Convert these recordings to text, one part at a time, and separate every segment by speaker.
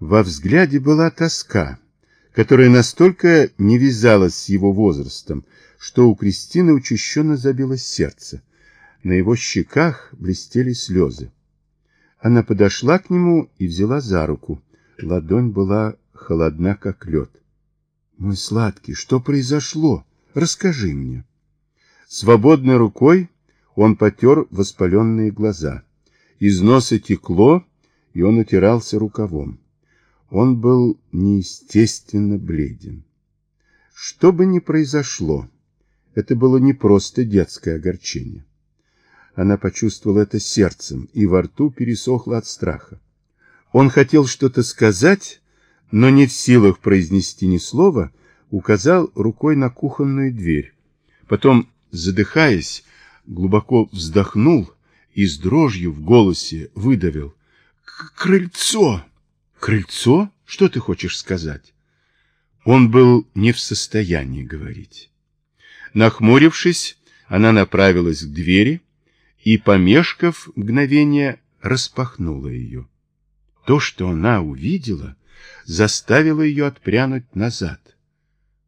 Speaker 1: Во взгляде была тоска, которая настолько не вязалась с его возрастом, что у Кристины учащенно забилось сердце. На его щеках блестели слезы. Она подошла к нему и взяла за руку. Ладонь была холодна, как лед. «Мой сладкий, что произошло? Расскажи мне». Свободной рукой он потер воспаленные глаза. Из носа текло, и он утирался рукавом. Он был неестественно бледен. Что бы ни произошло, это было не просто детское огорчение. Она почувствовала это сердцем, и во рту пересохло от страха. Он хотел что-то сказать, но не в силах произнести ни слова, указал рукой на кухонную дверь. Потом, задыхаясь, глубоко вздохнул и с дрожью в голосе выдавил. «Крыльцо!» «Крыльцо? Что ты хочешь сказать?» Он был не в состоянии говорить. Нахмурившись, она направилась к двери и, помешков мгновение, распахнула ее. То, что она увидела, заставило ее отпрянуть назад.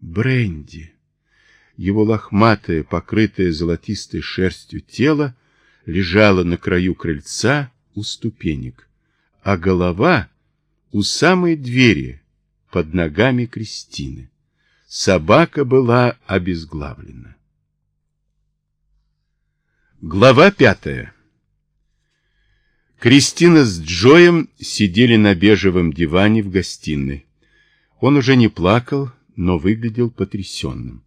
Speaker 1: Бренди. Его лохматое, покрытое золотистой шерстью тело лежало на краю крыльца у ступенек, а голова у самой двери под ногами Кристины. Собака была обезглавлена. Глава пятая Кристина с Джоем сидели на бежевом диване в гостиной. Он уже не плакал, но выглядел потрясенным.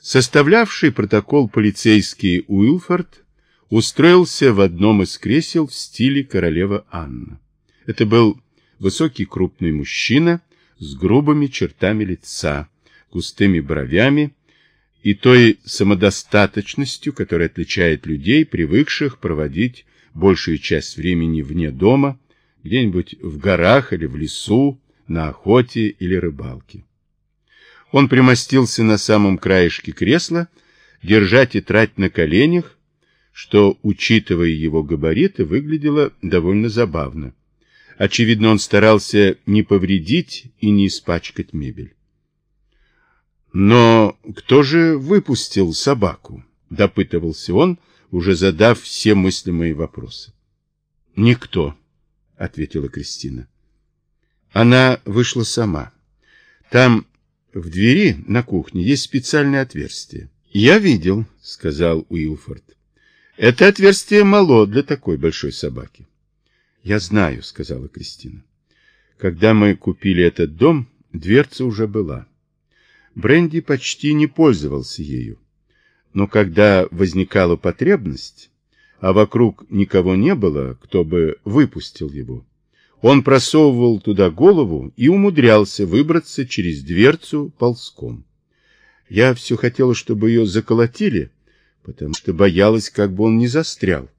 Speaker 1: Составлявший протокол полицейский Уилфорд устроился в одном из кресел в стиле королева Анна. Это был высокий крупный мужчина с грубыми чертами лица, густыми бровями и той самодостаточностью, которая отличает людей, привыкших проводить большую часть времени вне дома, где-нибудь в горах или в лесу, на охоте или рыбалке. Он примостился на самом краешке кресла, держа тетрадь на коленях, что, учитывая его габариты, выглядело довольно забавно. Очевидно, он старался не повредить и не испачкать мебель. «Но кто же выпустил собаку?» — допытывался он, уже задав все мыслимые вопросы. «Никто», — ответила Кристина. Она вышла сама. Там в двери на кухне есть специальное отверстие. «Я видел», — сказал Уилфорд. «Это отверстие мало для такой большой собаки». Я знаю, сказала Кристина. Когда мы купили этот дом, дверца уже была. Бренди почти не пользовался ею. Но когда возникала потребность, а вокруг никого не было, кто бы выпустил его, он просовывал туда голову и умудрялся выбраться через дверцу ползком. Я все хотела, чтобы ее заколотили, потому что боялась, как бы он не застрял.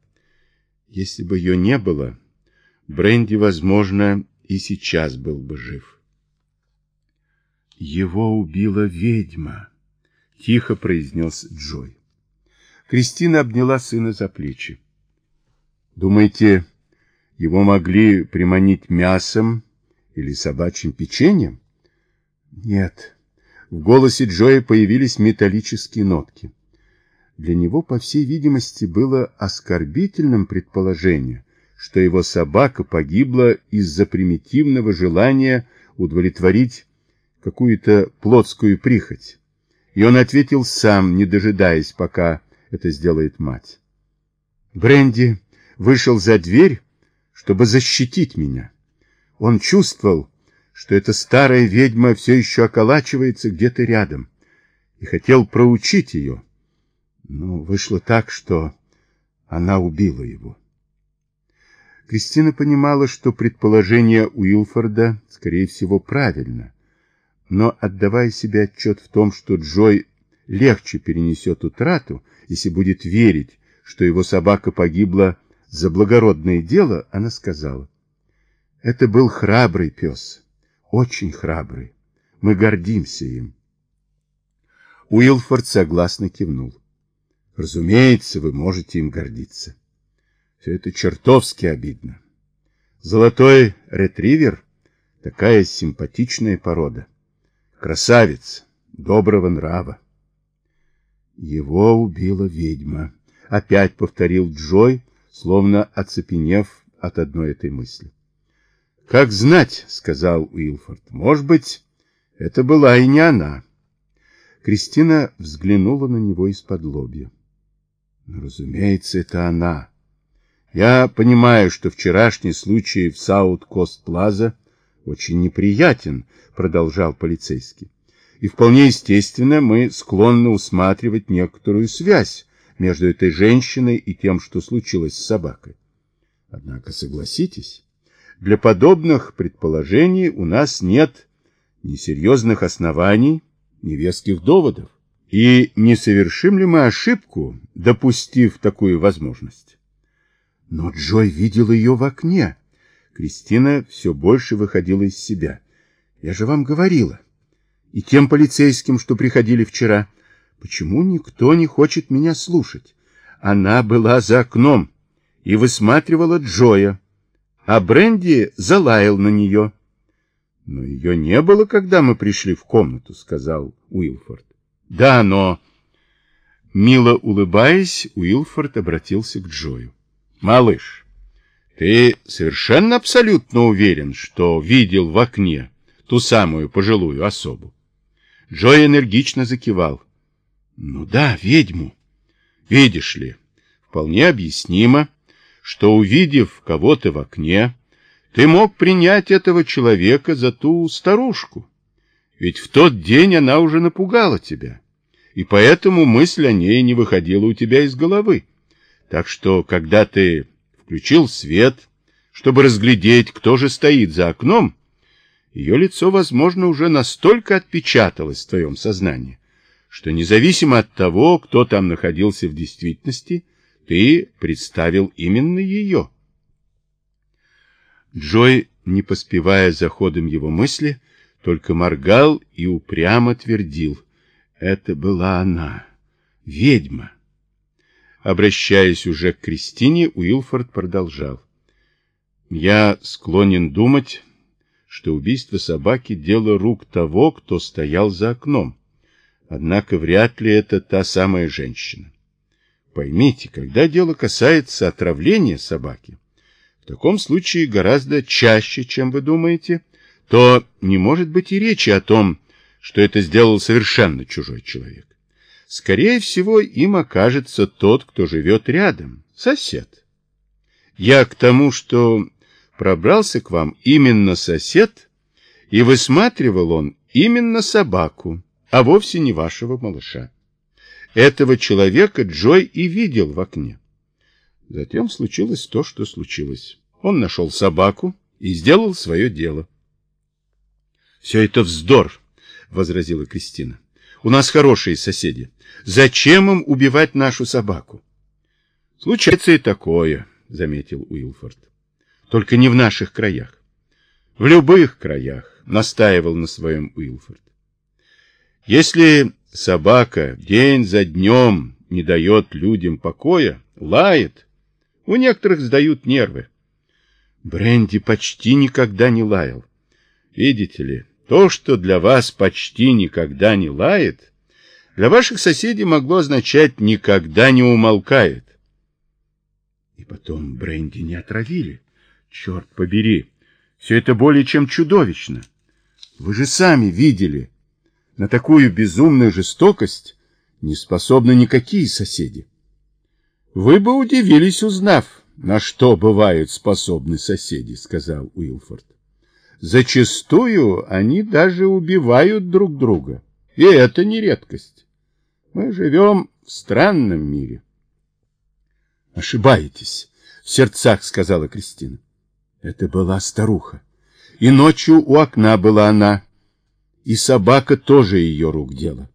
Speaker 1: Если бы ее не было, Бренди, возможно, и сейчас был бы жив. «Его убила ведьма», — тихо произнес Джой. Кристина обняла сына за плечи. «Думаете, его могли приманить мясом или собачьим печеньем?» «Нет». В голосе Джоя появились металлические нотки. Для него, по всей видимости, было оскорбительным предположение, что его собака погибла из-за примитивного желания удовлетворить какую-то плотскую прихоть. И он ответил сам, не дожидаясь, пока это сделает мать. Бренди вышел за дверь, чтобы защитить меня. Он чувствовал, что эта старая ведьма все еще околачивается где-то рядом, и хотел проучить ее. Но вышло так, что она убила его. Кристина понимала, что предположение Уилфорда, скорее всего, правильно, но, отдавая себе отчет в том, что Джой легче перенесет утрату, если будет верить, что его собака погибла за благородное дело, она сказала, «Это был храбрый пес, очень храбрый. Мы гордимся им». Уилфорд согласно кивнул. «Разумеется, вы можете им гордиться». Все это чертовски обидно. Золотой ретривер Такая симпатичная порода. Красавец, доброго нрава. Его убила ведьма. Опять повторил Джой, словно оцепенев от одной этой мысли. «Как знать», — сказал Уилфорд, — «может быть, это была и не она». Кристина взглянула на него из-под лобья. «Ну, разумеется, это она. Я понимаю, что вчерашний случай в Саут-Кост-Плаза очень неприятен, продолжал полицейский. И вполне естественно, мы склонны усматривать некоторую связь между этой женщиной и тем, что случилось с собакой. Однако согласитесь, для подобных предположений у нас нет ни серьезных оснований, ни веских доводов. И не совершим ли мы ошибку, допустив такую возможность? Но Джой видел ее в окне. Кристина все больше выходила из себя. Я же вам говорила. И тем полицейским, что приходили вчера. Почему никто не хочет меня слушать? Она была за окном и высматривала Джоя, а Бренди залаял на нее. Но ее не было, когда мы пришли в комнату, сказал Уилфорд. Да, но... Мило улыбаясь, Уилфорд обратился к Джою. Малыш, ты совершенно абсолютно уверен, что видел в окне ту самую пожилую особу? Джой энергично закивал. Ну да, ведьму. Видишь ли, вполне объяснимо, что, увидев кого-то в окне, ты мог принять этого человека за ту старушку. Ведь в тот день она уже напугала тебя, и поэтому мысль о ней не выходила у тебя из головы. Так что, когда ты включил свет, чтобы разглядеть, кто же стоит за окном, ее лицо, возможно, уже настолько отпечаталось в твоем сознании, что независимо от того, кто там находился в действительности, ты представил именно ее. Джой, не поспевая за ходом его мысли, только моргал и упрямо твердил. Это была она, ведьма. Обращаясь уже к Кристине, Уилфорд продолжал. «Я склонен думать, что убийство собаки — дело рук того, кто стоял за окном. Однако вряд ли это та самая женщина. Поймите, когда дело касается отравления собаки, в таком случае гораздо чаще, чем вы думаете, то не может быть и речи о том, что это сделал совершенно чужой человек. Скорее всего, им окажется тот, кто живет рядом, сосед. Я к тому, что пробрался к вам именно сосед, и высматривал он именно собаку, а вовсе не вашего малыша. Этого человека Джой и видел в окне. Затем случилось то, что случилось. Он нашел собаку и сделал свое дело. — Все это вздор, — возразила Кристина. У нас хорошие соседи. Зачем им убивать нашу собаку? Случается и такое, заметил Уилфорд. Только не в наших краях. В любых краях, настаивал на своем Уилфорд. Если собака день за днем не дает людям покоя, лает, у некоторых сдают нервы. Бренди почти никогда не лаял. Видите ли, то, что для вас почти никогда не лает, для ваших соседей могло означать «никогда не умолкает». И потом Бренди не отравили. Черт побери, все это более чем чудовищно. Вы же сами видели, на такую безумную жестокость не способны никакие соседи. Вы бы удивились, узнав, на что бывают способны соседи, сказал Уилфорд. Зачастую они даже убивают друг друга. И это не редкость. Мы живем в странном мире. Ошибаетесь, в сердцах сказала Кристина. Это была старуха. И ночью у окна была она. И собака тоже ее рук дело.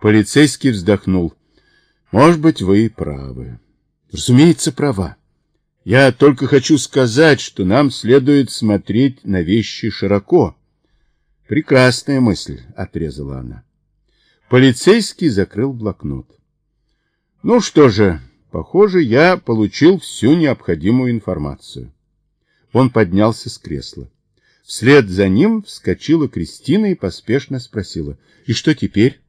Speaker 1: Полицейский вздохнул. Может быть, вы и правы. Разумеется, права. Я только хочу сказать, что нам следует смотреть на вещи широко. Прекрасная мысль, отрезала она. Полицейский закрыл блокнот. Ну что же, похоже, я получил всю необходимую информацию. Он поднялся с кресла. Вслед за ним вскочила Кристина и поспешно спросила. «И что теперь?»